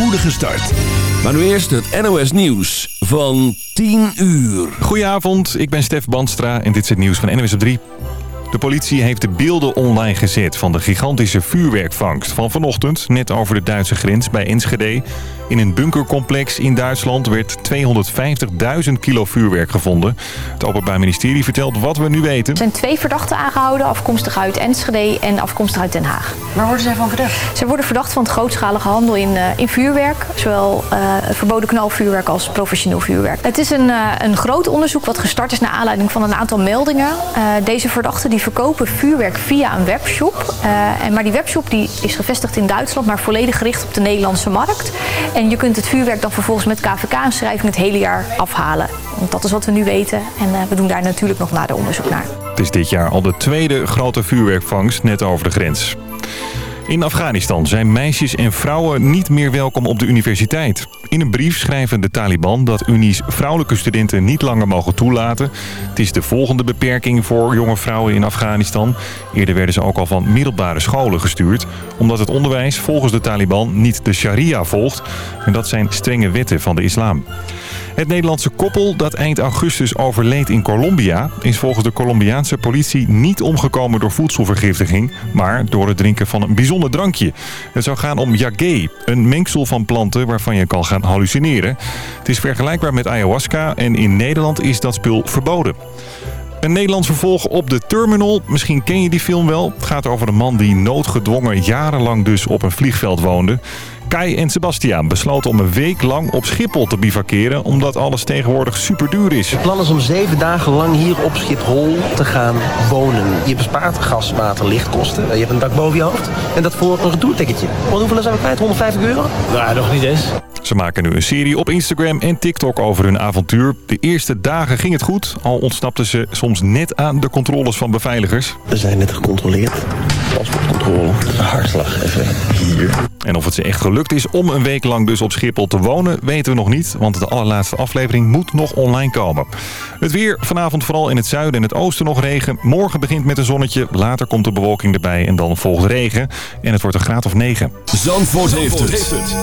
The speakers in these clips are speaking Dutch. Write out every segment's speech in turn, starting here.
spoedige start. Maar nu eerst het NOS Nieuws van 10 uur. Goedenavond, ik ben Stef Bandstra en dit is het nieuws van NOS op 3. De politie heeft de beelden online gezet van de gigantische vuurwerkvangst van vanochtend... net over de Duitse grens bij Enschede. In een bunkercomplex in Duitsland werd 250.000 kilo vuurwerk gevonden. Het Openbaar Ministerie vertelt wat we nu weten. Er zijn twee verdachten aangehouden, afkomstig uit Enschede en afkomstig uit Den Haag. Waar worden zij van verdacht? Ze worden verdacht van het grootschalige handel in, uh, in vuurwerk. Zowel uh, verboden knalvuurwerk als professioneel vuurwerk. Het is een, uh, een groot onderzoek wat gestart is naar aanleiding van een aantal meldingen. deze verdachten die verkopen vuurwerk via een webshop. en, maar die webshop die is gevestigd in Duitsland, maar volledig gericht op de Nederlandse markt. En je kunt het vuurwerk dan vervolgens met KVK-schrijving het hele jaar afhalen. Want dat is wat we nu weten. En uh, we doen daar natuurlijk nog nader onderzoek naar. Het is dit jaar al de tweede grote vuurwerkvangst net over de grens. In Afghanistan zijn meisjes en vrouwen niet meer welkom op de universiteit. In een brief schrijven de Taliban dat unies vrouwelijke studenten niet langer mogen toelaten. Het is de volgende beperking voor jonge vrouwen in Afghanistan. Eerder werden ze ook al van middelbare scholen gestuurd... omdat het onderwijs volgens de Taliban niet de sharia volgt. En dat zijn strenge wetten van de islam. Het Nederlandse koppel dat eind augustus overleed in Colombia... is volgens de Colombiaanse politie niet omgekomen door voedselvergiftiging... maar door het drinken van een bijzonder drankje. Het zou gaan om yagé, een mengsel van planten waarvan je kan gaan hallucineren. Het is vergelijkbaar met ayahuasca en in Nederland is dat spul verboden. Een Nederlands vervolg op de Terminal. Misschien ken je die film wel. Het gaat over een man die noodgedwongen jarenlang dus op een vliegveld woonde. Kai en Sebastiaan besloten om een week lang op Schiphol te bivakeren... omdat alles tegenwoordig super duur is. Het plan is om zeven dagen lang hier op Schiphol te gaan wonen. Je bespaart gas, water, lichtkosten. Je hebt een dak boven je hoofd. En dat voor een retourticketje. Want hoeveel zijn we kwijt? 150 euro? Nou, nog niet eens. Ze maken nu een serie op Instagram en TikTok over hun avontuur. De eerste dagen ging het goed, al ontsnapten ze soms net aan de controles van beveiligers. We zijn net gecontroleerd. Paspoortcontrole. Hartslag even hier. En of het ze echt gelukt is om een week lang dus op Schiphol te wonen, weten we nog niet. Want de allerlaatste aflevering moet nog online komen. Het weer vanavond vooral in het zuiden en het oosten nog regen. Morgen begint met een zonnetje, later komt de bewolking erbij en dan volgt regen. En het wordt een graad of 9. Zandvoort, heeft, het.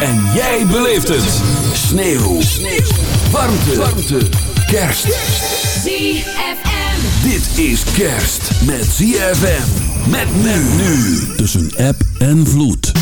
En jij beleeft het. Sneeuw. Sneeuw. Warmte. Warmte. Kerst. ZFM. Dit is kerst met ZFM. Met men nu. Tussen app en vloed.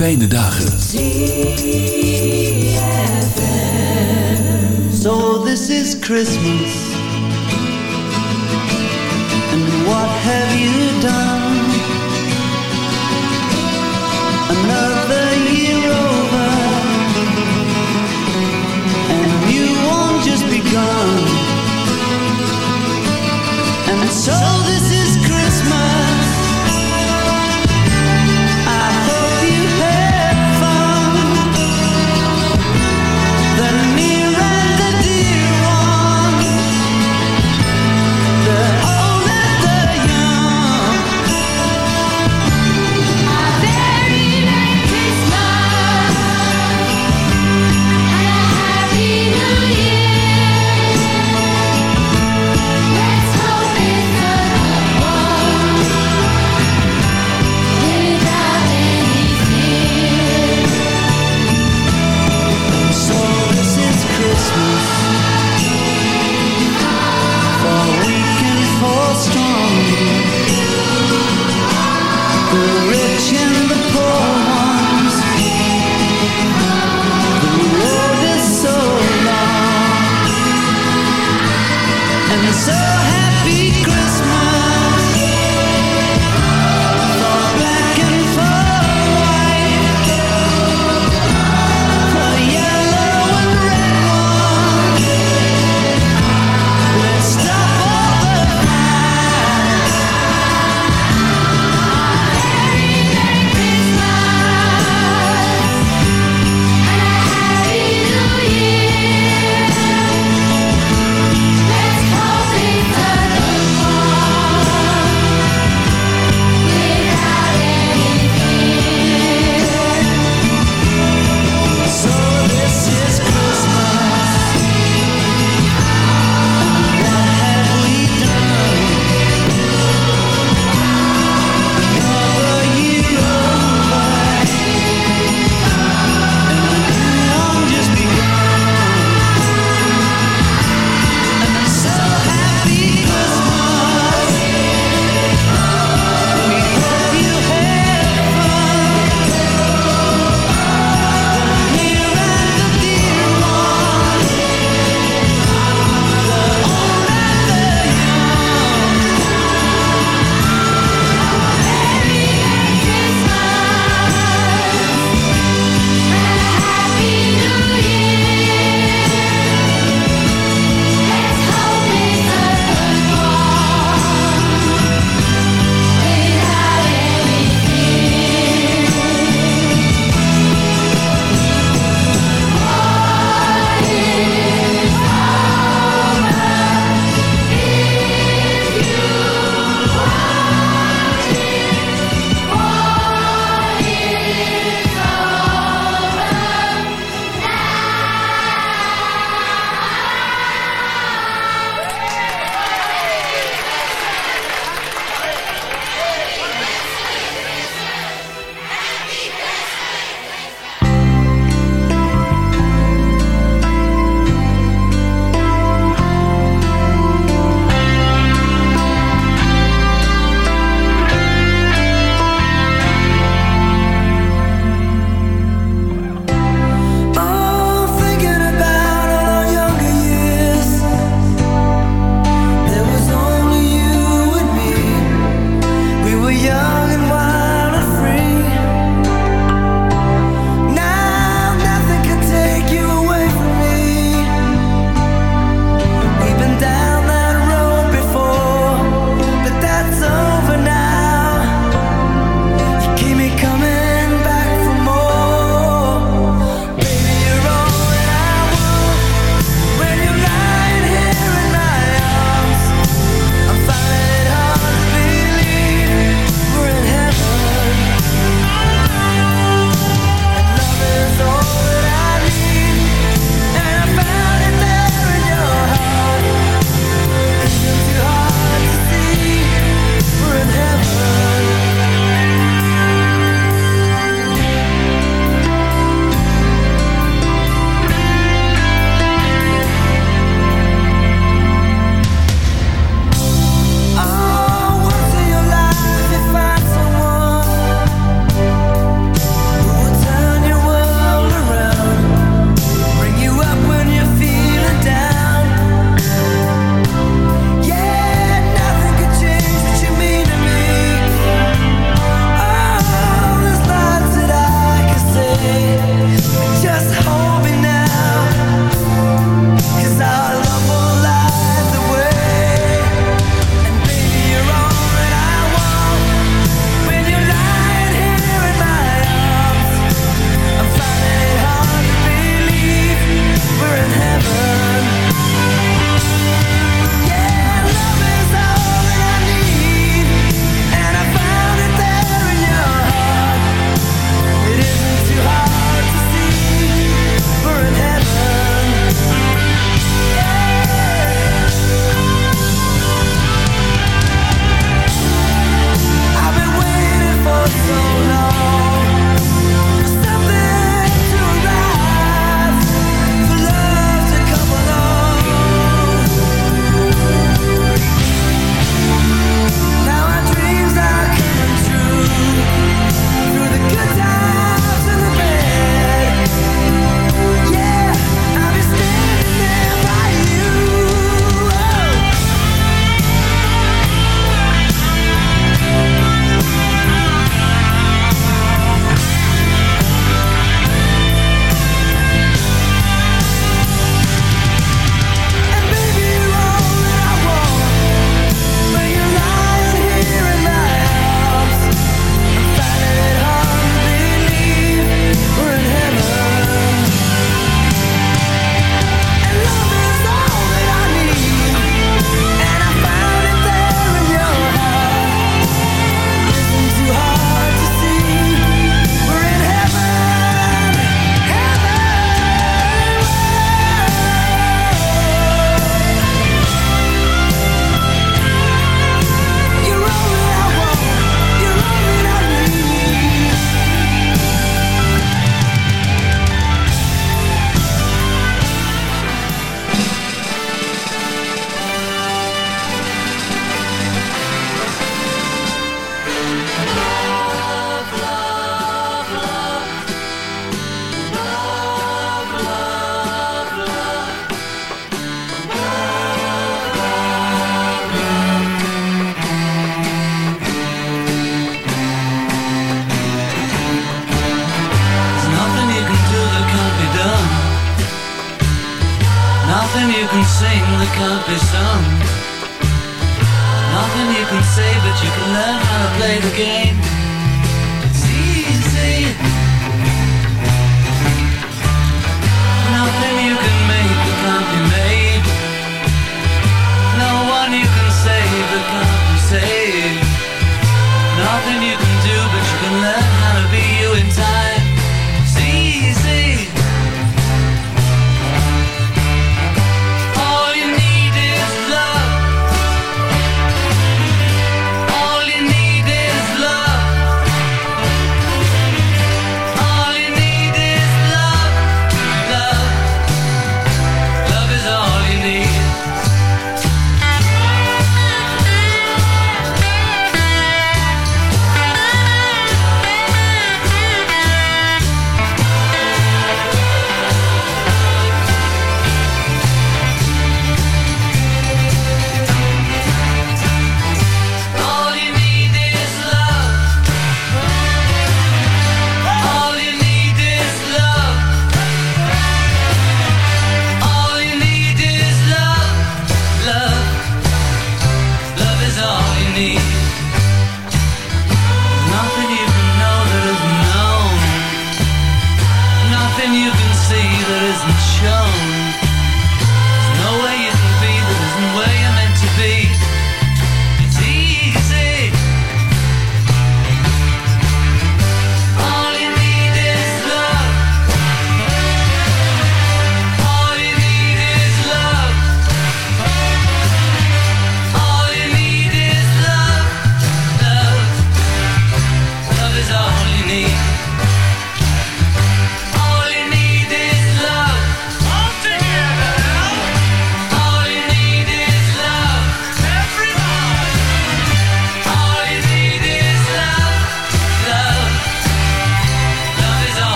Fijne dagen.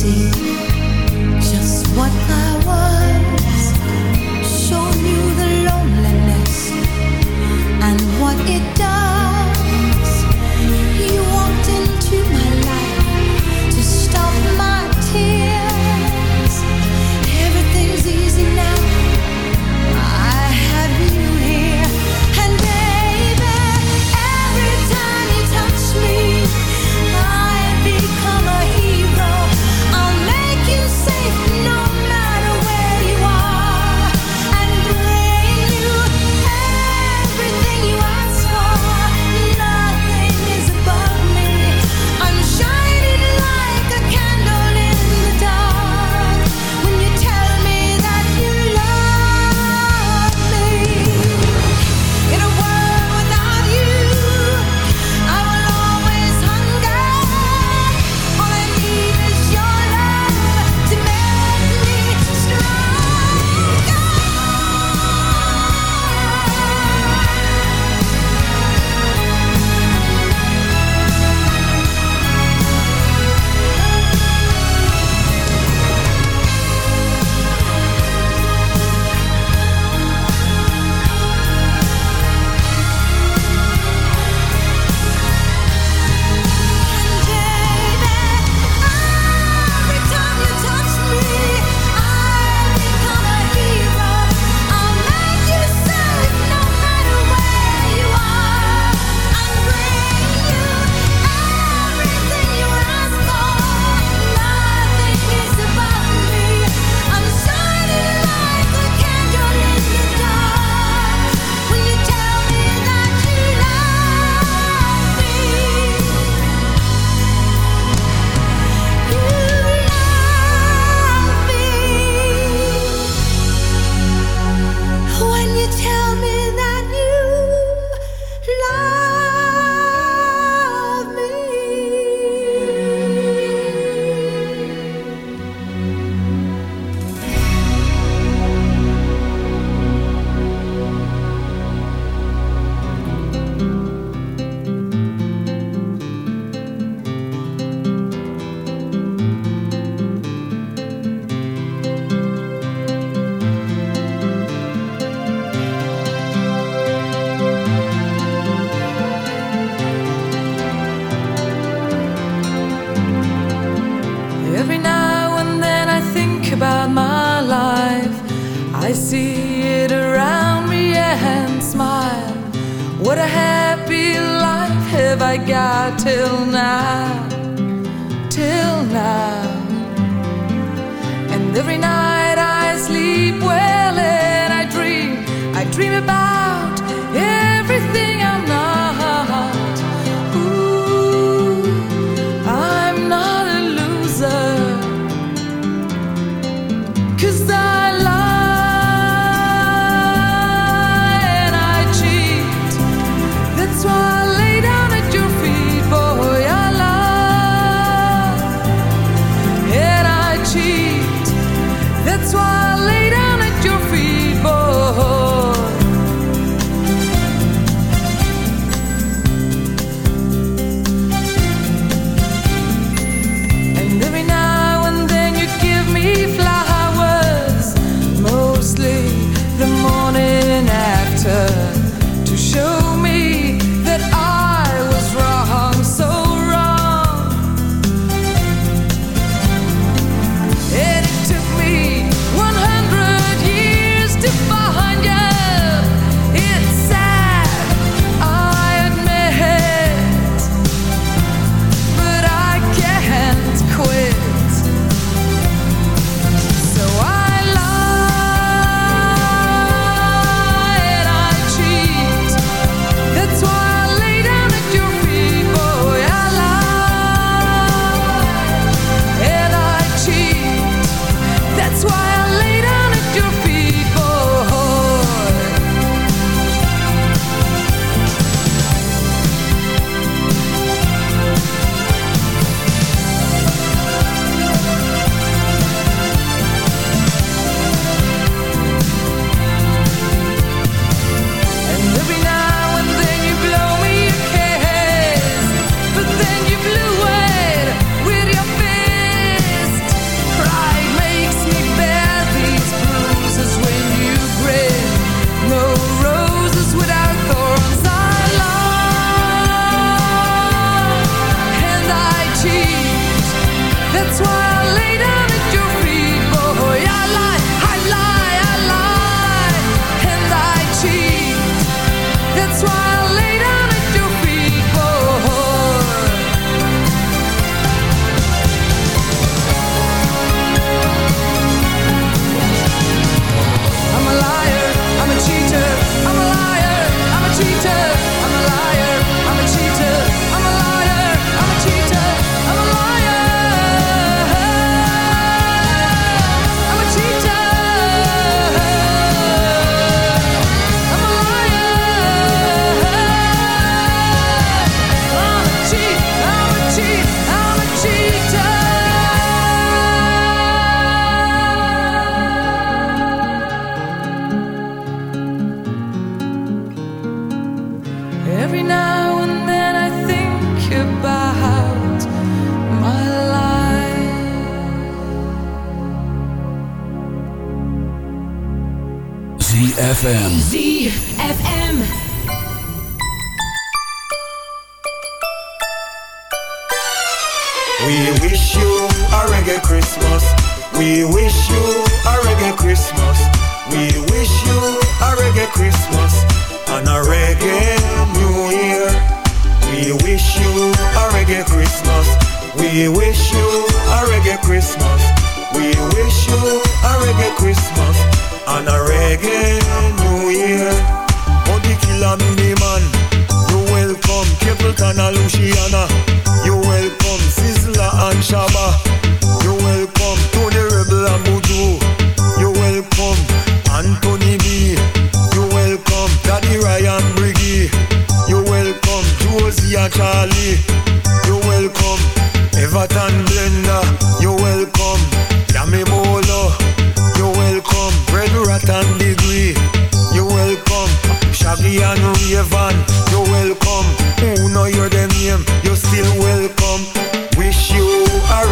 see.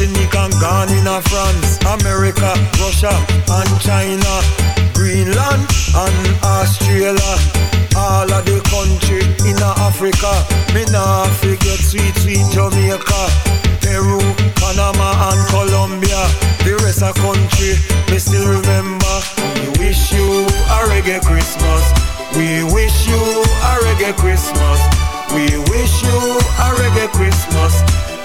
arsenic and Ghana, France, America, Russia and China, Greenland and Australia. All of the country in Africa, me nah forget sweet sweet Jamaica, Peru, Panama and Colombia. The rest of country, me still remember. We wish you a reggae Christmas. We wish you a reggae Christmas. We wish you a reggae Christmas